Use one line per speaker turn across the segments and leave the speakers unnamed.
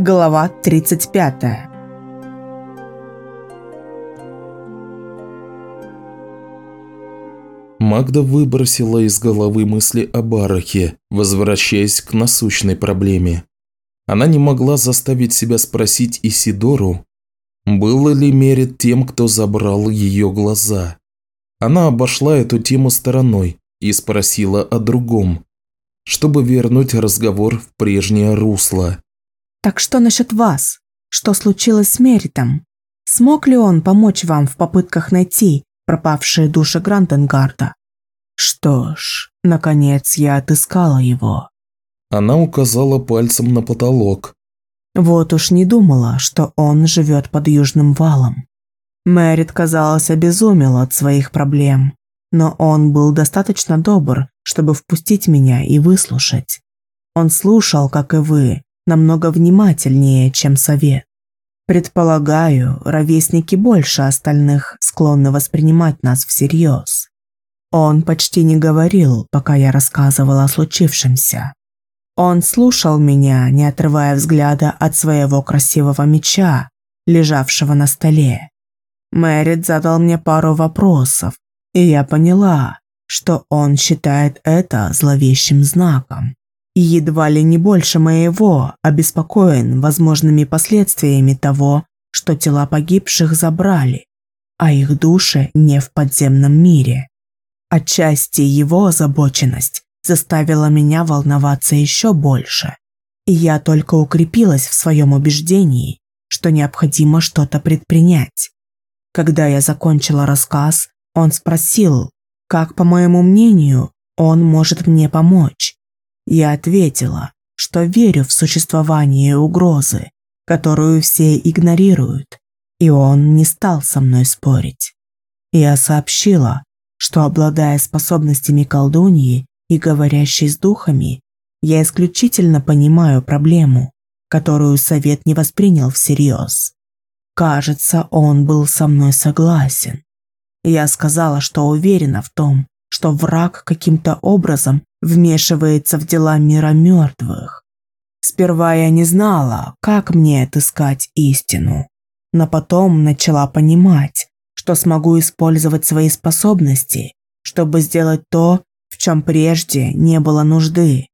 Глава 35.
Магда выбросила из головы мысли о Барахе, возвращаясь к насущной проблеме. Она не могла заставить себя спросить Исидору, было ли Мерит тем, кто забрал ее глаза. Она обошла эту тему стороной и спросила о другом, чтобы вернуть разговор в прежнее русло.
Так что насчет вас? Что случилось с Меритом? Смог ли он помочь вам в попытках найти пропавшие души Гранденгарда? Что ж, наконец я отыскала его.
Она указала пальцем на потолок.
Вот уж не думала, что он живет под южным валом. Мэрит, казалось, обезумел от своих проблем, но он был достаточно добр, чтобы впустить меня и выслушать. Он слушал, как и вы, намного внимательнее, чем совет. Предполагаю, ровесники больше остальных склонны воспринимать нас всерьез. Он почти не говорил, пока я рассказывала о случившемся. Он слушал меня, не отрывая взгляда от своего красивого меча, лежавшего на столе. Мэрит задал мне пару вопросов, и я поняла, что он считает это зловещим знаком и едва ли не больше моего обеспокоен возможными последствиями того, что тела погибших забрали, а их души не в подземном мире. Отчасти его озабоченность заставила меня волноваться еще больше, и я только укрепилась в своем убеждении, что необходимо что-то предпринять. Когда я закончила рассказ, он спросил, как, по моему мнению, он может мне помочь. Я ответила, что верю в существование угрозы, которую все игнорируют, и он не стал со мной спорить. Я сообщила, что, обладая способностями колдуньи и говорящей с духами, я исключительно понимаю проблему, которую совет не воспринял всерьез. Кажется, он был со мной согласен. Я сказала, что уверена в том, что враг каким-то образом вмешивается в дела мира мертвых. Сперва я не знала, как мне отыскать истину, но потом начала понимать, что смогу использовать свои способности, чтобы сделать то, в чем прежде не было нужды.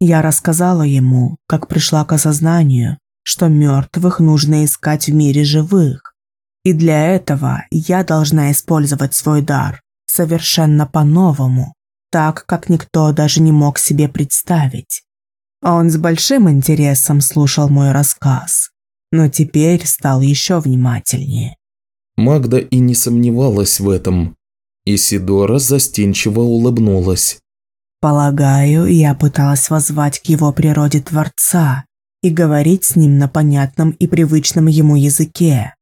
Я рассказала ему, как пришла к осознанию, что мертвых нужно искать в мире живых. И для этого я должна использовать свой дар совершенно по-новому, так, как никто даже не мог себе представить. Он с большим интересом слушал мой рассказ, но теперь стал еще внимательнее.
Магда и не сомневалась в этом. Исидора застенчиво улыбнулась.
Полагаю, я пыталась воззвать к его природе Творца и говорить с ним на понятном и привычном ему языке.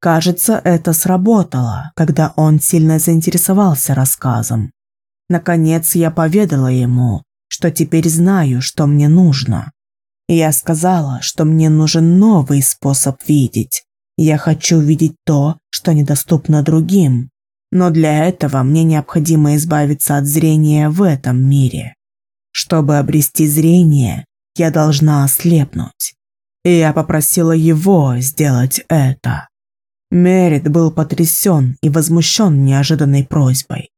Кажется, это сработало, когда он сильно заинтересовался рассказом. Наконец я поведала ему, что теперь знаю, что мне нужно. Я сказала, что мне нужен новый способ видеть. Я хочу видеть то, что недоступно другим. Но для этого мне необходимо избавиться от зрения в этом мире. Чтобы обрести зрение, я должна ослепнуть. И я попросила его сделать это. Мерит был потрясен и возмущен неожиданной просьбой.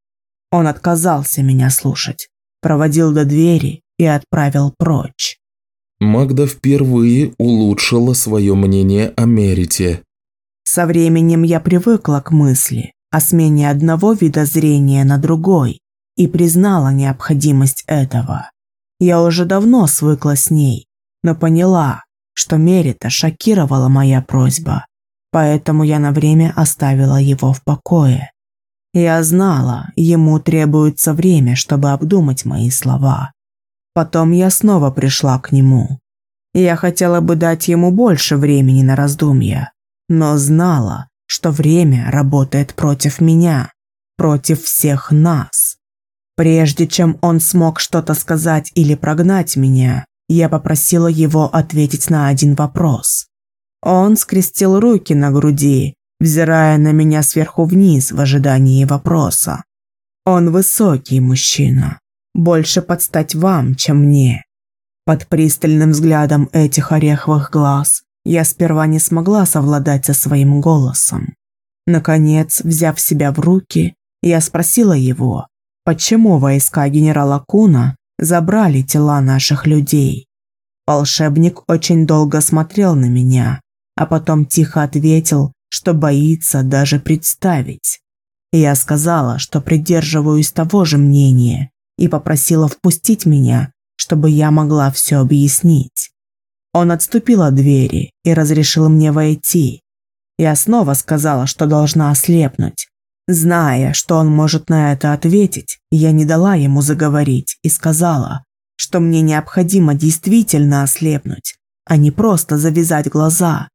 Он отказался меня слушать, проводил до двери и отправил прочь.
Магда впервые улучшила свое мнение о Мерите.
Со временем я привыкла к мысли о смене одного вида зрения на другой и признала необходимость этого. Я уже давно свыкла с ней, но поняла, что Мерита шокировала моя просьба, поэтому я на время оставила его в покое. Я знала, ему требуется время, чтобы обдумать мои слова. Потом я снова пришла к нему. Я хотела бы дать ему больше времени на раздумья, но знала, что время работает против меня, против всех нас. Прежде чем он смог что-то сказать или прогнать меня, я попросила его ответить на один вопрос. Он скрестил руки на груди взирая на меня сверху вниз в ожидании вопроса. Он высокий мужчина, больше подстать вам, чем мне. Под пристальным взглядом этих ореховых глаз я сперва не смогла совладать со своим голосом. Наконец, взяв себя в руки, я спросила его, почему войска генерала Куна забрали тела наших людей. Волшебник очень долго смотрел на меня, а потом тихо ответил, что боится даже представить. Я сказала, что придерживаюсь того же мнения и попросила впустить меня, чтобы я могла все объяснить. Он отступил от двери и разрешил мне войти. Я снова сказала, что должна ослепнуть. Зная, что он может на это ответить, я не дала ему заговорить и сказала, что мне необходимо действительно ослепнуть, а не просто завязать глаза.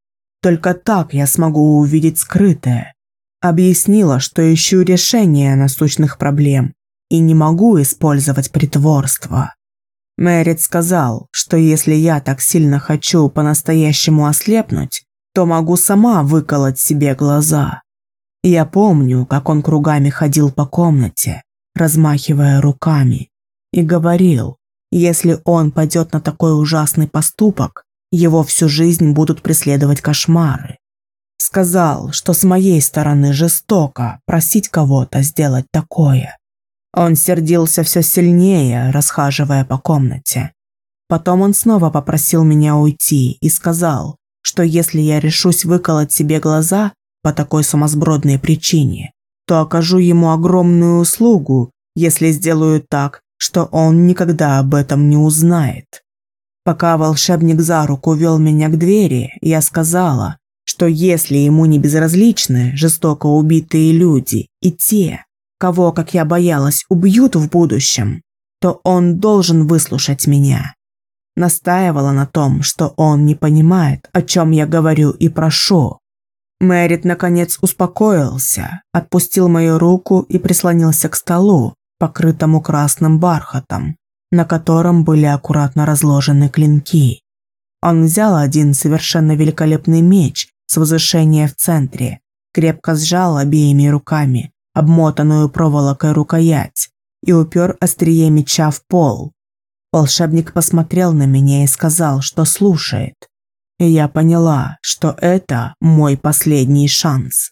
Только так я смогу увидеть скрытое. Объяснила, что ищу решение насущных проблем и не могу использовать притворство. Мэрит сказал, что если я так сильно хочу по-настоящему ослепнуть, то могу сама выколоть себе глаза. Я помню, как он кругами ходил по комнате, размахивая руками, и говорил, если он пойдет на такой ужасный поступок, его всю жизнь будут преследовать кошмары. Сказал, что с моей стороны жестоко просить кого-то сделать такое. Он сердился все сильнее, расхаживая по комнате. Потом он снова попросил меня уйти и сказал, что если я решусь выколоть себе глаза по такой сумасбродной причине, то окажу ему огромную услугу, если сделаю так, что он никогда об этом не узнает. Пока волшебник за руку вел меня к двери, я сказала, что если ему не безразличны жестоко убитые люди и те, кого, как я боялась, убьют в будущем, то он должен выслушать меня. Настаивала на том, что он не понимает, о чем я говорю и прошу. Мэрит, наконец, успокоился, отпустил мою руку и прислонился к столу, покрытому красным бархатом, на котором были аккуратно разложены клинки. Он взял один совершенно великолепный меч с возвышения в центре, крепко сжал обеими руками обмотанную проволокой рукоять и упер острие меча в пол. Волшебник посмотрел на меня и сказал, что слушает. И я поняла, что это мой последний шанс.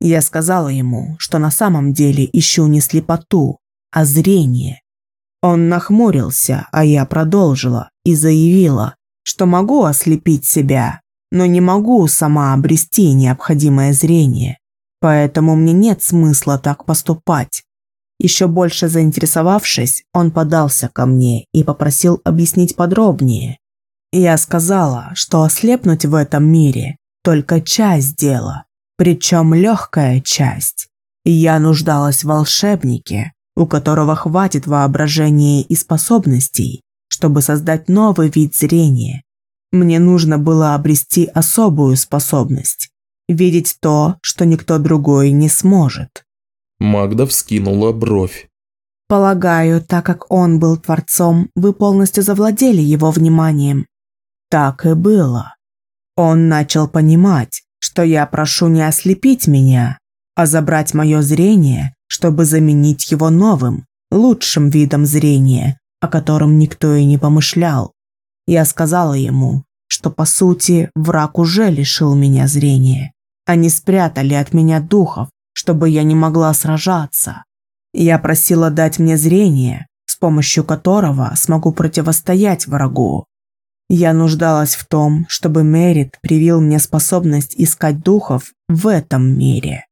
Я сказала ему, что на самом деле ищу не слепоту, а зрение. Он нахмурился, а я продолжила и заявила, что могу ослепить себя, но не могу сама обрести необходимое зрение. Поэтому мне нет смысла так поступать. Еще больше заинтересовавшись, он подался ко мне и попросил объяснить подробнее. Я сказала, что ослепнуть в этом мире – только часть дела, причем легкая часть. Я нуждалась в волшебнике, у которого хватит воображения и способностей, чтобы создать новый вид зрения. Мне нужно было обрести особую способность – видеть то, что никто другой не сможет.
Магда вскинула бровь.
Полагаю, так как он был творцом, вы полностью завладели его вниманием. Так и было. Он начал понимать, что я прошу не ослепить меня, а забрать мое зрение чтобы заменить его новым, лучшим видом зрения, о котором никто и не помышлял. Я сказала ему, что по сути враг уже лишил меня зрения. Они спрятали от меня духов, чтобы я не могла сражаться. Я просила дать мне зрение, с помощью которого смогу противостоять врагу. Я нуждалась в том, чтобы Мерит привил мне способность искать духов в этом мире.